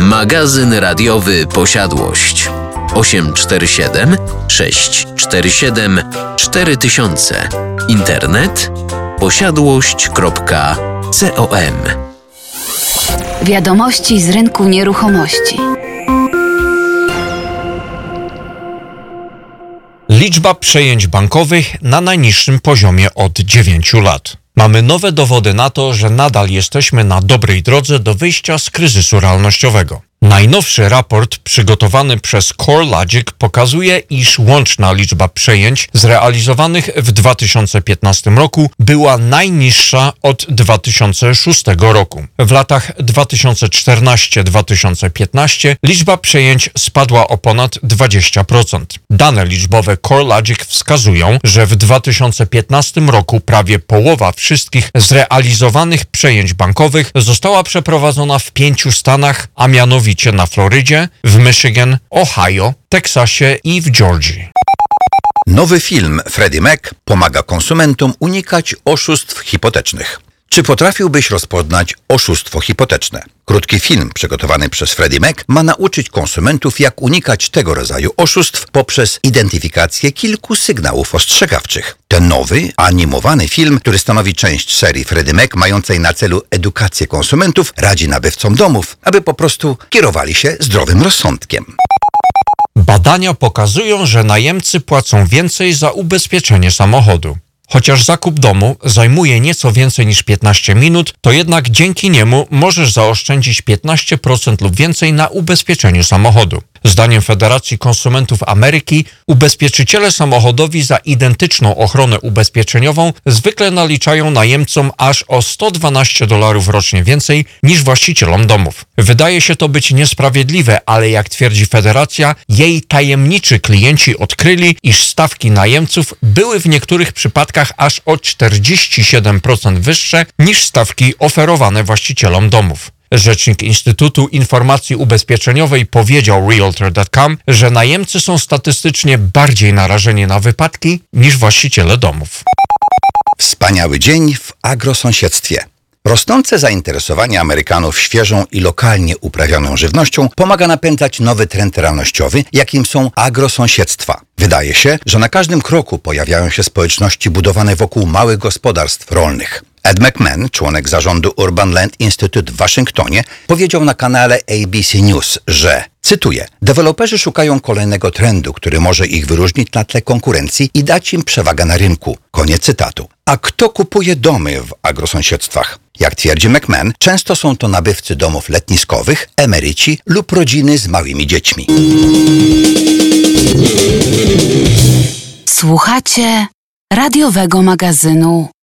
Magazyn radiowy Posiadłość 847 647 4000 Internet posiadłość.com Wiadomości z rynku nieruchomości. Liczba przejęć bankowych na najniższym poziomie od 9 lat. Mamy nowe dowody na to, że nadal jesteśmy na dobrej drodze do wyjścia z kryzysu realnościowego. Najnowszy raport przygotowany przez CoreLogic pokazuje, iż łączna liczba przejęć zrealizowanych w 2015 roku była najniższa od 2006 roku. W latach 2014-2015 liczba przejęć spadła o ponad 20%. Dane liczbowe CoreLogic wskazują, że w 2015 roku prawie połowa wszystkich zrealizowanych przejęć bankowych została przeprowadzona w pięciu stanach, a mianowicie na Florydzie, w Michigan, Ohio, Teksasie i w Georgii. Nowy film Freddie Mac pomaga konsumentom unikać oszustw hipotecznych. Czy potrafiłbyś rozpoznać oszustwo hipoteczne? Krótki film przygotowany przez Freddie Mac ma nauczyć konsumentów, jak unikać tego rodzaju oszustw poprzez identyfikację kilku sygnałów ostrzegawczych. Ten nowy, animowany film, który stanowi część serii Freddie Mac mającej na celu edukację konsumentów, radzi nabywcom domów, aby po prostu kierowali się zdrowym rozsądkiem. Badania pokazują, że najemcy płacą więcej za ubezpieczenie samochodu. Chociaż zakup domu zajmuje nieco więcej niż 15 minut, to jednak dzięki niemu możesz zaoszczędzić 15% lub więcej na ubezpieczeniu samochodu. Zdaniem Federacji Konsumentów Ameryki, ubezpieczyciele samochodowi za identyczną ochronę ubezpieczeniową zwykle naliczają najemcom aż o 112 dolarów rocznie więcej niż właścicielom domów. Wydaje się to być niesprawiedliwe, ale jak twierdzi Federacja, jej tajemniczy klienci odkryli, iż stawki najemców były w niektórych przypadkach aż o 47% wyższe niż stawki oferowane właścicielom domów. Rzecznik Instytutu Informacji Ubezpieczeniowej powiedział Realtor.com, że najemcy są statystycznie bardziej narażeni na wypadki niż właściciele domów. Wspaniały dzień w agrosąsiedztwie. Rosnące zainteresowanie Amerykanów świeżą i lokalnie uprawioną żywnością pomaga napędzać nowy trend realnościowy, jakim są agrosąsiedztwa. Wydaje się, że na każdym kroku pojawiają się społeczności budowane wokół małych gospodarstw rolnych. Ed McMahon, członek zarządu Urban Land Institute w Waszyngtonie, powiedział na kanale ABC News, że, cytuję, deweloperzy szukają kolejnego trendu, który może ich wyróżnić na tle konkurencji i dać im przewagę na rynku. Koniec cytatu. A kto kupuje domy w agrosąsiedztwach? Jak twierdzi McMahon, często są to nabywcy domów letniskowych, emeryci lub rodziny z małymi dziećmi. Słuchacie radiowego magazynu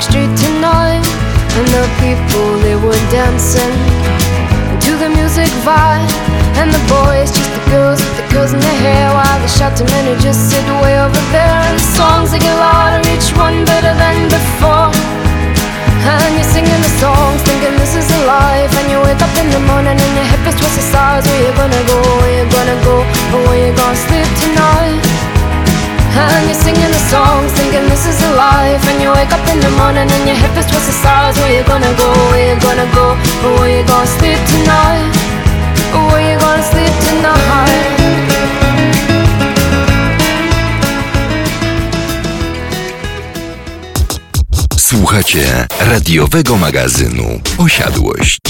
Dark street tonight, and the people they were dancing to the music vibe, and the boys just the girls with the girls in their hair, while the shouting men who just sit way over there. And the songs they get louder, each one better than before. And you're singing the songs, thinking this is a life. And you wake up in the morning and your hip is twisted sides. Where you gonna go? Where you gonna go? Or where you gonna sleep tonight? And you're singing the songs, thinking this is a life. And you wake up in the morning and your hip is twisted sides. Where you gonna go? Where you gonna go? Or where you gonna sleep tonight? Or where you gonna sleep tonight? Słuchacie radiowego magazynu Posiadłość.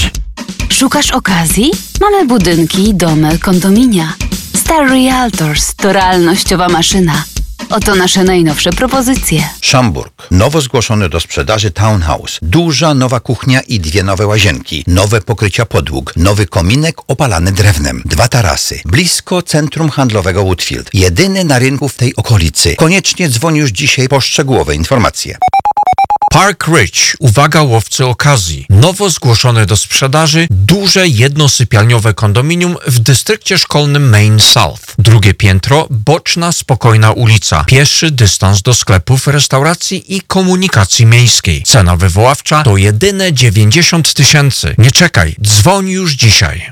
Szukasz okazji? Mamy budynki, domy, kondominia. Star Realtors to realnościowa maszyna. Oto nasze najnowsze propozycje. Szamburg. Nowo zgłoszony do sprzedaży townhouse. Duża nowa kuchnia i dwie nowe łazienki. Nowe pokrycia podłóg. Nowy kominek opalany drewnem. Dwa tarasy. Blisko centrum handlowego Woodfield. Jedyny na rynku w tej okolicy. Koniecznie dzwoń już dzisiaj po szczegółowe informacje. Park Ridge, uwaga łowcy okazji. Nowo zgłoszone do sprzedaży duże jednosypialniowe kondominium w dystrykcie szkolnym Main South. Drugie piętro, boczna, spokojna ulica. Pieszy dystans do sklepów, restauracji i komunikacji miejskiej. Cena wywoławcza to jedyne 90 tysięcy. Nie czekaj, dzwoń już dzisiaj.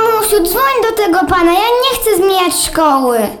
Mamusiu, dzwoń do tego pana, ja nie chcę zmieniać szkoły.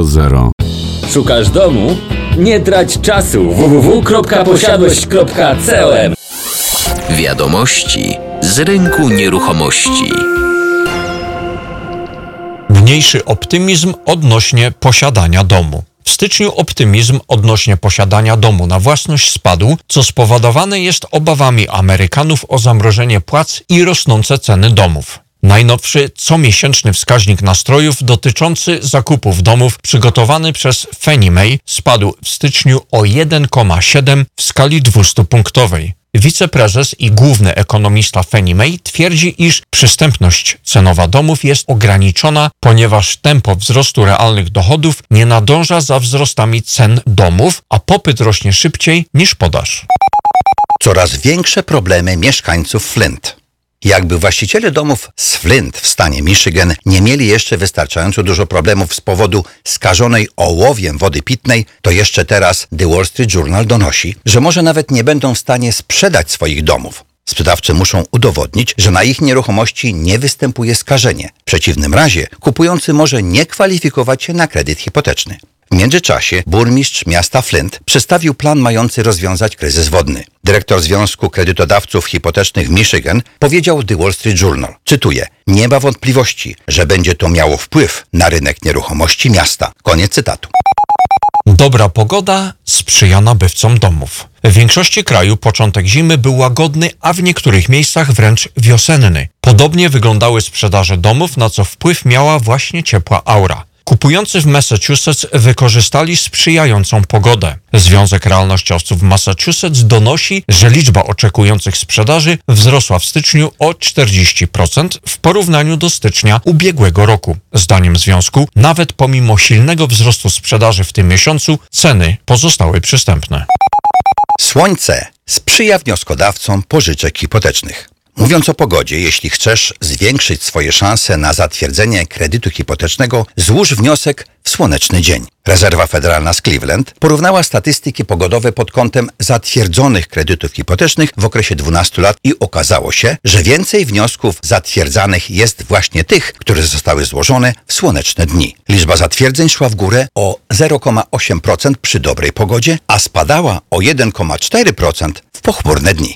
Szukasz domu? Nie trać czasu www.posiadłość.com Wiadomości z rynku nieruchomości. Mniejszy optymizm odnośnie posiadania domu. W styczniu optymizm odnośnie posiadania domu na własność spadł, co spowodowane jest obawami Amerykanów o zamrożenie płac i rosnące ceny domów. Najnowszy comiesięczny wskaźnik nastrojów dotyczący zakupów domów przygotowany przez Fannie Mae spadł w styczniu o 1,7 w skali 200-punktowej. Wiceprezes i główny ekonomista Fannie Mae twierdzi, iż przystępność cenowa domów jest ograniczona, ponieważ tempo wzrostu realnych dochodów nie nadąża za wzrostami cen domów, a popyt rośnie szybciej niż podaż. Coraz większe problemy mieszkańców Flint. Jakby właściciele domów z Flint w stanie Michigan nie mieli jeszcze wystarczająco dużo problemów z powodu skażonej ołowiem wody pitnej, to jeszcze teraz The Wall Street Journal donosi, że może nawet nie będą w stanie sprzedać swoich domów. Sprzedawcy muszą udowodnić, że na ich nieruchomości nie występuje skażenie. W przeciwnym razie kupujący może nie kwalifikować się na kredyt hipoteczny. W międzyczasie burmistrz miasta Flint przedstawił plan mający rozwiązać kryzys wodny. Dyrektor Związku Kredytodawców Hipotecznych Michigan powiedział The Wall Street Journal, cytuję, nie ma wątpliwości, że będzie to miało wpływ na rynek nieruchomości miasta. Koniec cytatu. Dobra pogoda sprzyja nabywcom domów. W większości kraju początek zimy był łagodny, a w niektórych miejscach wręcz wiosenny. Podobnie wyglądały sprzedaże domów, na co wpływ miała właśnie ciepła aura. Kupujący w Massachusetts wykorzystali sprzyjającą pogodę. Związek Realnościowców w Massachusetts donosi, że liczba oczekujących sprzedaży wzrosła w styczniu o 40% w porównaniu do stycznia ubiegłego roku. Zdaniem związku, nawet pomimo silnego wzrostu sprzedaży w tym miesiącu, ceny pozostały przystępne. Słońce sprzyja wnioskodawcom pożyczek hipotecznych. Mówiąc o pogodzie, jeśli chcesz zwiększyć swoje szanse na zatwierdzenie kredytu hipotecznego, złóż wniosek w słoneczny dzień. Rezerwa Federalna z Cleveland porównała statystyki pogodowe pod kątem zatwierdzonych kredytów hipotecznych w okresie 12 lat i okazało się, że więcej wniosków zatwierdzanych jest właśnie tych, które zostały złożone w słoneczne dni. Liczba zatwierdzeń szła w górę o 0,8% przy dobrej pogodzie, a spadała o 1,4% w pochmurne dni.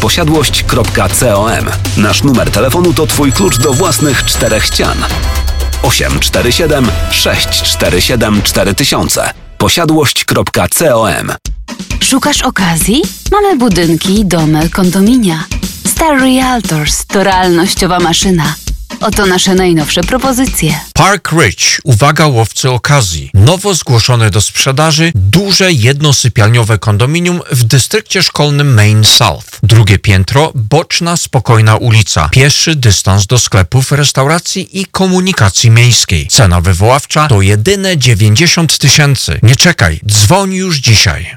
posiadłość.com. Nasz numer telefonu to Twój klucz do własnych czterech ścian. 847 647 4000 posiadłość.com Szukasz okazji? Mamy budynki, domy, kondominia. Star Realtors to realnościowa maszyna. Oto nasze najnowsze propozycje. Park Ridge, uwaga łowcy okazji. Nowo zgłoszone do sprzedaży duże jednosypialniowe kondominium w dystrykcie szkolnym Main South. Drugie piętro, boczna, spokojna ulica. Pieszy dystans do sklepów, restauracji i komunikacji miejskiej. Cena wywoławcza to jedyne 90 tysięcy. Nie czekaj, dzwoń już dzisiaj.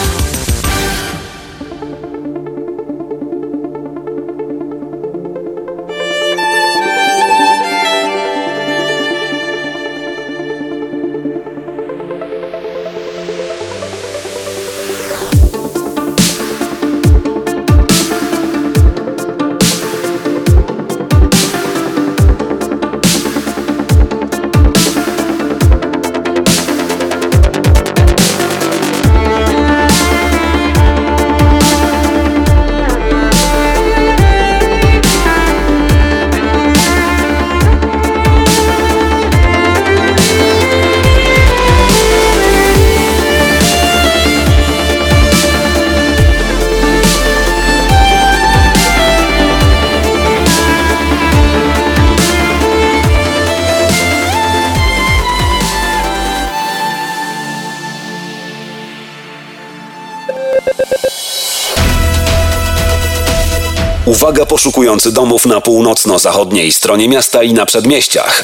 Uwaga poszukujący domów na północno-zachodniej stronie miasta i na przedmieściach.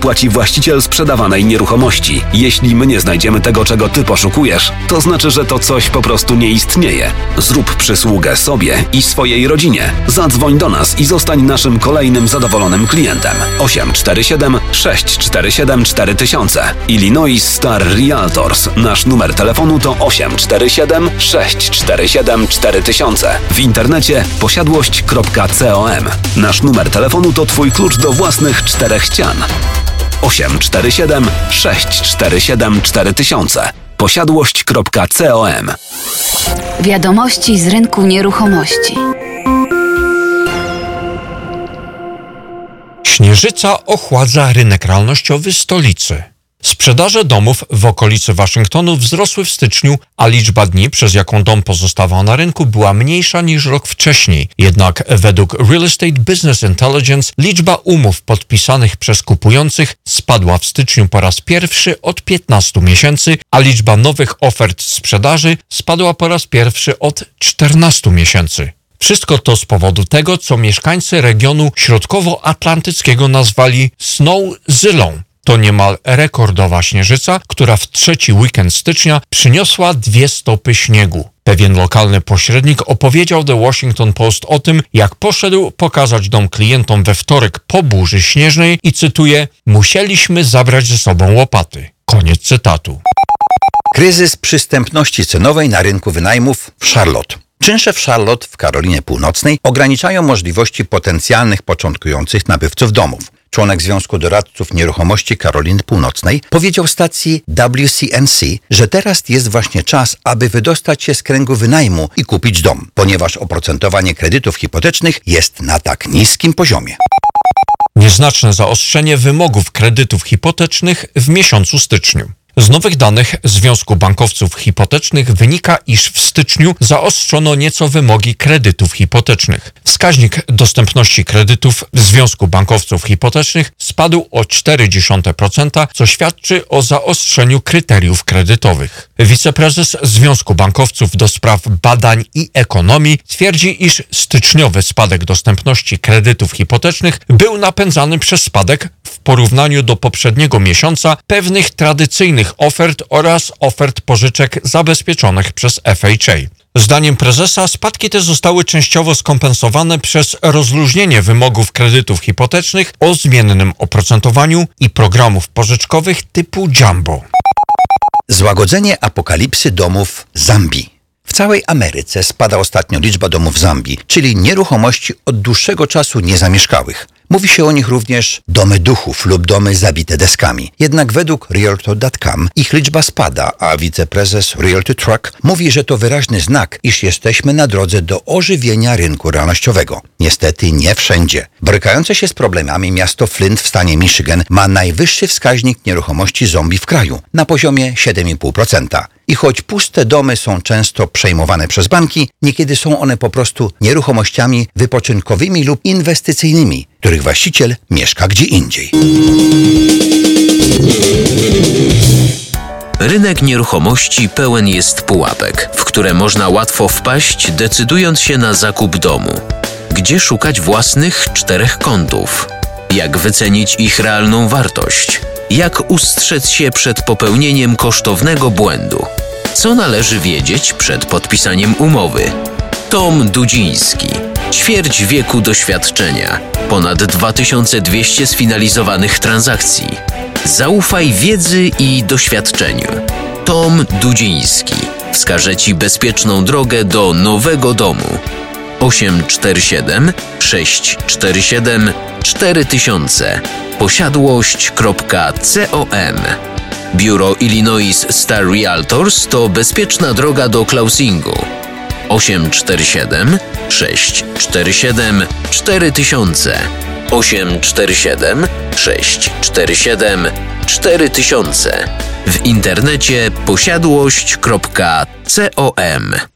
płaci właściciel sprzedawanej nieruchomości. Jeśli my nie znajdziemy tego, czego Ty poszukujesz, to znaczy, że to coś po prostu nie istnieje. Zrób przysługę sobie i swojej rodzinie. Zadzwoń do nas i zostań naszym kolejnym zadowolonym klientem. 847 647 4000 Illinois Star Realtors. Nasz numer telefonu to 847 647 4000. W internecie posiadłość.com. Nasz numer telefonu to Twój klucz do własnych czterech ścian. 847 647 4000 posiadłość.com Wiadomości z rynku nieruchomości. Śnieżyca ochładza rynek realnościowy stolicy. Sprzedaże domów w okolicy Waszyngtonu wzrosły w styczniu, a liczba dni, przez jaką dom pozostawał na rynku, była mniejsza niż rok wcześniej. Jednak według Real Estate Business Intelligence liczba umów podpisanych przez kupujących spadła w styczniu po raz pierwszy od 15 miesięcy, a liczba nowych ofert sprzedaży spadła po raz pierwszy od 14 miesięcy. Wszystko to z powodu tego, co mieszkańcy regionu środkowoatlantyckiego nazwali Snowzylą. To niemal rekordowa śnieżyca, która w trzeci weekend stycznia przyniosła dwie stopy śniegu. Pewien lokalny pośrednik opowiedział The Washington Post o tym, jak poszedł pokazać dom klientom we wtorek po burzy śnieżnej i cytuję: Musieliśmy zabrać ze sobą łopaty. Koniec cytatu. Kryzys przystępności cenowej na rynku wynajmów w Charlotte. Czynsze w Charlotte w Karolinie Północnej ograniczają możliwości potencjalnych początkujących nabywców domów. Członek Związku Doradców Nieruchomości Karoliny Północnej powiedział stacji WCNC, że teraz jest właśnie czas, aby wydostać się z kręgu wynajmu i kupić dom, ponieważ oprocentowanie kredytów hipotecznych jest na tak niskim poziomie. Nieznaczne zaostrzenie wymogów kredytów hipotecznych w miesiącu styczniu. Z nowych danych Związku Bankowców Hipotecznych wynika, iż w styczniu zaostrzono nieco wymogi kredytów hipotecznych. Wskaźnik dostępności kredytów w Związku Bankowców Hipotecznych spadł o 0,4%, co świadczy o zaostrzeniu kryteriów kredytowych. Wiceprezes Związku Bankowców do spraw badań i ekonomii twierdzi, iż styczniowy spadek dostępności kredytów hipotecznych był napędzany przez spadek w porównaniu do poprzedniego miesiąca pewnych tradycyjnych ofert oraz ofert pożyczek zabezpieczonych przez FHA. Zdaniem prezesa spadki te zostały częściowo skompensowane przez rozluźnienie wymogów kredytów hipotecznych o zmiennym oprocentowaniu i programów pożyczkowych typu Jumbo. Złagodzenie apokalipsy domów Zambii. W całej Ameryce spada ostatnio liczba domów Zambii, czyli nieruchomości od dłuższego czasu niezamieszkałych. Mówi się o nich również domy duchów lub domy zabite deskami. Jednak według Realtor.com ich liczba spada, a wiceprezes Realtor Truck mówi, że to wyraźny znak, iż jesteśmy na drodze do ożywienia rynku realnościowego. Niestety nie wszędzie. Borykające się z problemami miasto Flint w stanie Michigan ma najwyższy wskaźnik nieruchomości zombie w kraju na poziomie 7,5%. I choć puste domy są często przejmowane przez banki, niekiedy są one po prostu nieruchomościami wypoczynkowymi lub inwestycyjnymi, których właściciel mieszka gdzie indziej. Rynek nieruchomości pełen jest pułapek, w które można łatwo wpaść, decydując się na zakup domu. Gdzie szukać własnych czterech kątów? Jak wycenić ich realną wartość? Jak ustrzec się przed popełnieniem kosztownego błędu? Co należy wiedzieć przed podpisaniem umowy? Tom Dudziński. Ćwierć wieku doświadczenia. Ponad 2200 sfinalizowanych transakcji. Zaufaj wiedzy i doświadczeniu. Tom Dudziński wskaże Ci bezpieczną drogę do nowego domu. 847 647 4000 posiadłość.com Biuro Illinois Star Realtors to bezpieczna droga do closingu. 847 647 4000 847 647 4000 w internecie posiadłość.com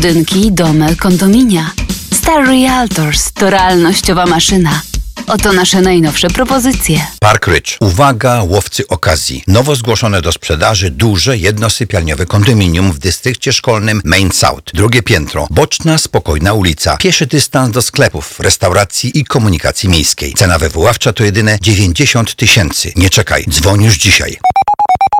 budynki, domy, kondominia. Star Realtors to realnościowa maszyna. Oto nasze najnowsze propozycje. Park Ridge. Uwaga, łowcy okazji. Nowo zgłoszone do sprzedaży duże jednosypialniowe kondominium w dystrykcie szkolnym Main South. Drugie piętro. Boczna, spokojna ulica. Pieszy dystans do sklepów, restauracji i komunikacji miejskiej. Cena wywoławcza to jedyne 90 tysięcy. Nie czekaj, dzwoń już dzisiaj.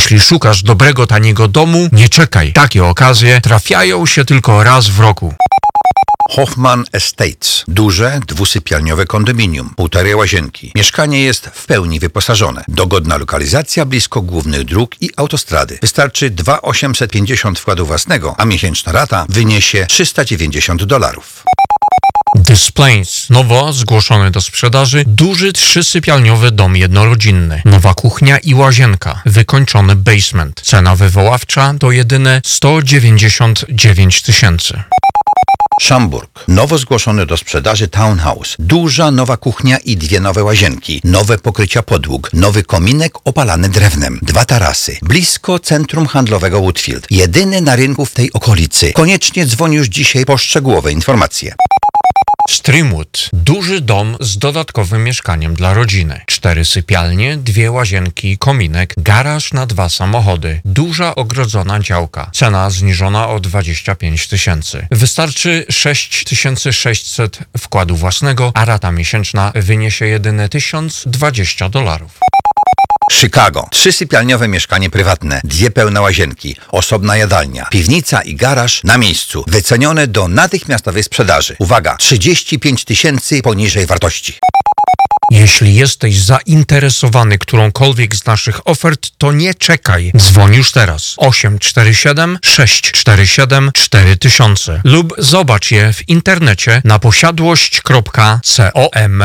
Jeśli szukasz dobrego, taniego domu, nie czekaj. Takie okazje trafiają się tylko raz w roku. Hoffman Estates. Duże, dwusypialniowe kondominium, półtorej łazienki. Mieszkanie jest w pełni wyposażone. Dogodna lokalizacja blisko głównych dróg i autostrady. Wystarczy 2,850 wkładu własnego, a miesięczna rata wyniesie 390 dolarów. Des Plains, nowo zgłoszony do sprzedaży, duży trzysypialniowy dom jednorodzinny, nowa kuchnia i łazienka, wykończony basement. Cena wywoławcza to jedyne 199 tysięcy. Szamburg. Nowo zgłoszony do sprzedaży townhouse. Duża nowa kuchnia i dwie nowe łazienki. Nowe pokrycia podłóg. Nowy kominek opalany drewnem. Dwa tarasy. Blisko centrum handlowego Woodfield. Jedyny na rynku w tej okolicy. Koniecznie dzwoń już dzisiaj po szczegółowe informacje. Streamwood. Duży dom z dodatkowym mieszkaniem dla rodziny. Cztery sypialnie, dwie łazienki, kominek, garaż na dwa samochody. Duża ogrodzona działka. Cena zniżona o 25 tysięcy. Wystarczy 6600 wkładu własnego, a rata miesięczna wyniesie jedynie 1020 dolarów. Chicago. Trzysypialniowe mieszkanie prywatne, dwie pełne łazienki, osobna jadalnia, piwnica i garaż na miejscu. Wycenione do natychmiastowej sprzedaży. Uwaga, 35 tysięcy poniżej wartości. Jeśli jesteś zainteresowany którąkolwiek z naszych ofert, to nie czekaj. Dzwoń już teraz. 847 647 4000 lub zobacz je w internecie na posiadłość.com.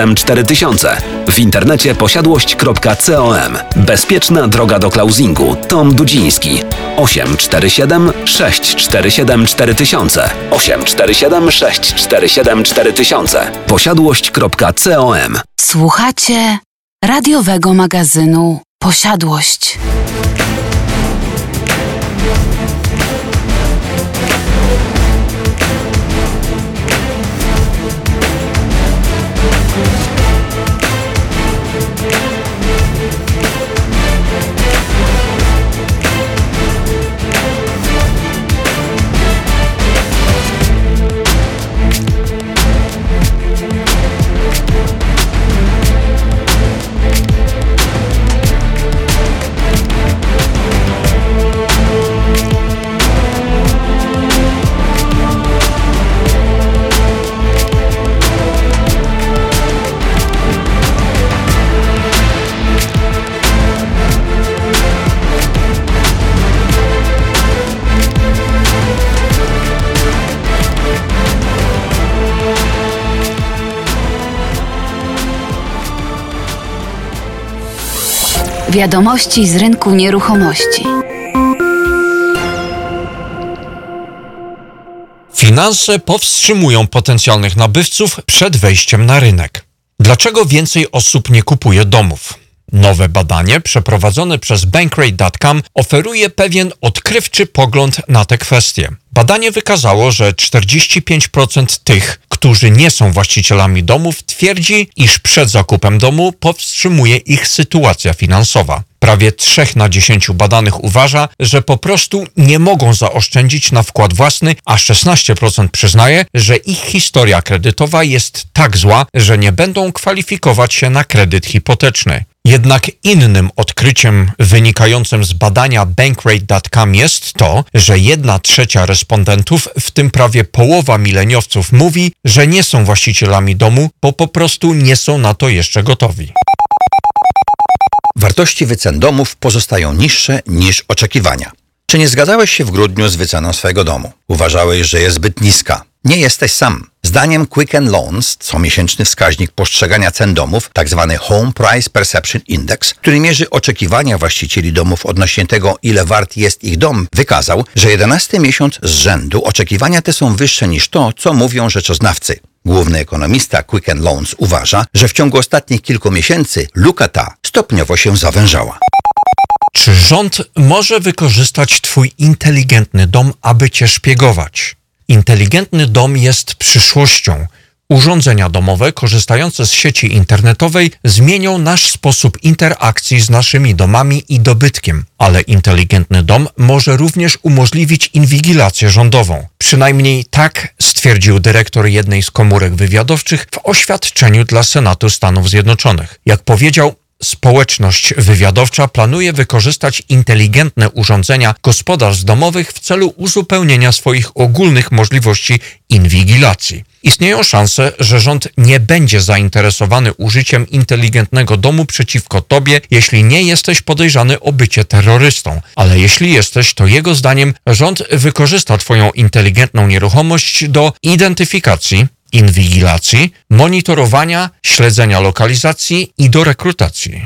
4000 w internecie posiadłość.com. Bezpieczna droga do closingu. Tom Dudziński. 847 647 4000 847 647 4000 posiadłość.com. Słuchacie radiowego magazynu Posiadłość. Wiadomości z rynku nieruchomości. Finanse powstrzymują potencjalnych nabywców przed wejściem na rynek. Dlaczego więcej osób nie kupuje domów? Nowe badanie przeprowadzone przez Bankrate.com oferuje pewien odkrywczy pogląd na tę kwestię. Badanie wykazało, że 45% tych, którzy nie są właścicielami domów, twierdzi, iż przed zakupem domu powstrzymuje ich sytuacja finansowa. Prawie 3 na 10 badanych uważa, że po prostu nie mogą zaoszczędzić na wkład własny, a 16% przyznaje, że ich historia kredytowa jest tak zła, że nie będą kwalifikować się na kredyt hipoteczny. Jednak innym odkryciem wynikającym z badania bankrate.com jest to, że jedna trzecia respondentów, w tym prawie połowa mileniowców, mówi, że nie są właścicielami domu, bo po prostu nie są na to jeszcze gotowi. Wartości wycen domów pozostają niższe niż oczekiwania. Czy nie zgadzałeś się w grudniu z wyceną swojego domu? Uważałeś, że jest zbyt niska. Nie jesteś sam. Zdaniem Quicken Loans, comiesięczny wskaźnik postrzegania cen domów, tzw. Home Price Perception Index, który mierzy oczekiwania właścicieli domów odnośnie tego, ile wart jest ich dom, wykazał, że 11 miesiąc z rzędu oczekiwania te są wyższe niż to, co mówią rzeczoznawcy. Główny ekonomista Quicken Loans uważa, że w ciągu ostatnich kilku miesięcy luka ta stopniowo się zawężała. Czy rząd może wykorzystać Twój inteligentny dom, aby Cię szpiegować? Inteligentny dom jest przyszłością. Urządzenia domowe korzystające z sieci internetowej zmienią nasz sposób interakcji z naszymi domami i dobytkiem, ale inteligentny dom może również umożliwić inwigilację rządową. Przynajmniej tak stwierdził dyrektor jednej z komórek wywiadowczych w oświadczeniu dla Senatu Stanów Zjednoczonych. Jak powiedział, Społeczność wywiadowcza planuje wykorzystać inteligentne urządzenia gospodarstw domowych w celu uzupełnienia swoich ogólnych możliwości inwigilacji. Istnieją szanse, że rząd nie będzie zainteresowany użyciem inteligentnego domu przeciwko tobie, jeśli nie jesteś podejrzany o bycie terrorystą. Ale jeśli jesteś, to jego zdaniem rząd wykorzysta twoją inteligentną nieruchomość do identyfikacji, inwigilacji, monitorowania, śledzenia lokalizacji i do rekrutacji.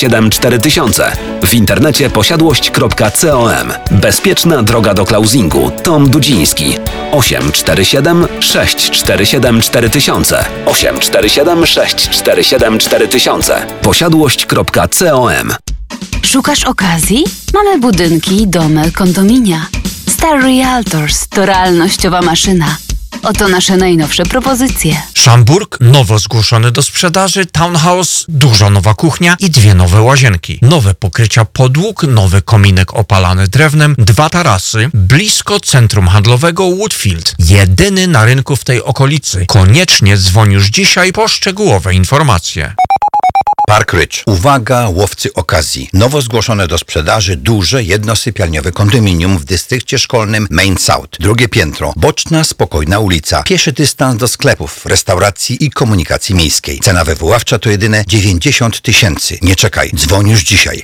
4000. W internecie posiadłość.com. Bezpieczna droga do closingu. Tom Dudziński. 847 647 4000. 847 647 4000. Posiadłość.com. Szukasz okazji? Mamy budynki, domy, kondominia. Star Realtors to realnościowa maszyna. Oto nasze najnowsze propozycje. Szamburg, nowo zgłoszony do sprzedaży, townhouse, duża nowa kuchnia i dwie nowe łazienki. Nowe pokrycia podłóg, nowy kominek opalany drewnem, dwa tarasy, blisko centrum handlowego Woodfield. Jedyny na rynku w tej okolicy. Koniecznie dzwoń już dzisiaj po szczegółowe informacje. Park Ridge. Uwaga, łowcy okazji. Nowo zgłoszone do sprzedaży duże jednosypialniowe kondominium w dystrykcie szkolnym Main South. Drugie piętro. Boczna, spokojna ulica. Pieszy dystans do sklepów, restauracji i komunikacji miejskiej. Cena wywoławcza to jedyne 90 tysięcy. Nie czekaj, dzwoń już dzisiaj.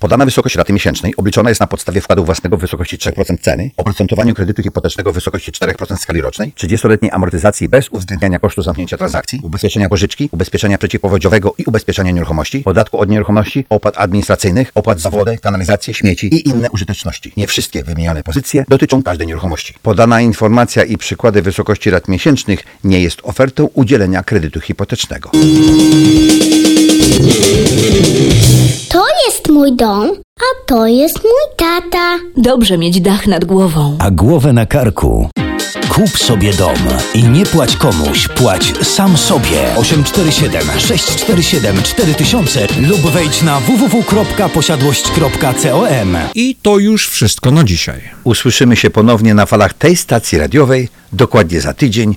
Podana wysokość raty miesięcznej obliczona jest na podstawie wkładu własnego w wysokości 3% ceny, oprocentowaniu kredytu hipotecznego w wysokości 4% w skali rocznej, 30-letniej amortyzacji bez uwzględniania kosztu zamknięcia transakcji, ubezpieczenia pożyczki, ubezpieczenia przeciwpowodziowego i ubezpieczenia nieruchomości, podatku od nieruchomości, opłat administracyjnych, opłat za wodę, kanalizację, śmieci i inne użyteczności. Nie wszystkie wymienione pozycje dotyczą każdej nieruchomości. Podana informacja i przykłady wysokości rat miesięcznych nie jest ofertą udzielenia kredytu hipotecznego. To jest mój dom, a to jest mój tata. Dobrze mieć dach nad głową. A głowę na karku. Kup sobie dom i nie płać komuś, płać sam sobie. 847 647 4000 lub wejdź na www.posiadłość.com. I to już wszystko na dzisiaj. Usłyszymy się ponownie na falach tej stacji radiowej dokładnie za tydzień